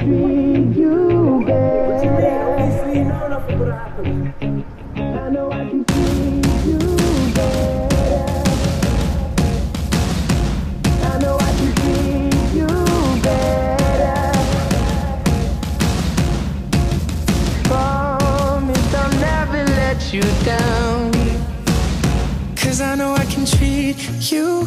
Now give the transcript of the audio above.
treat you better. I know I can treat you better. I know I can treat you better. Promise I'll never let you down. Cause I know I can treat you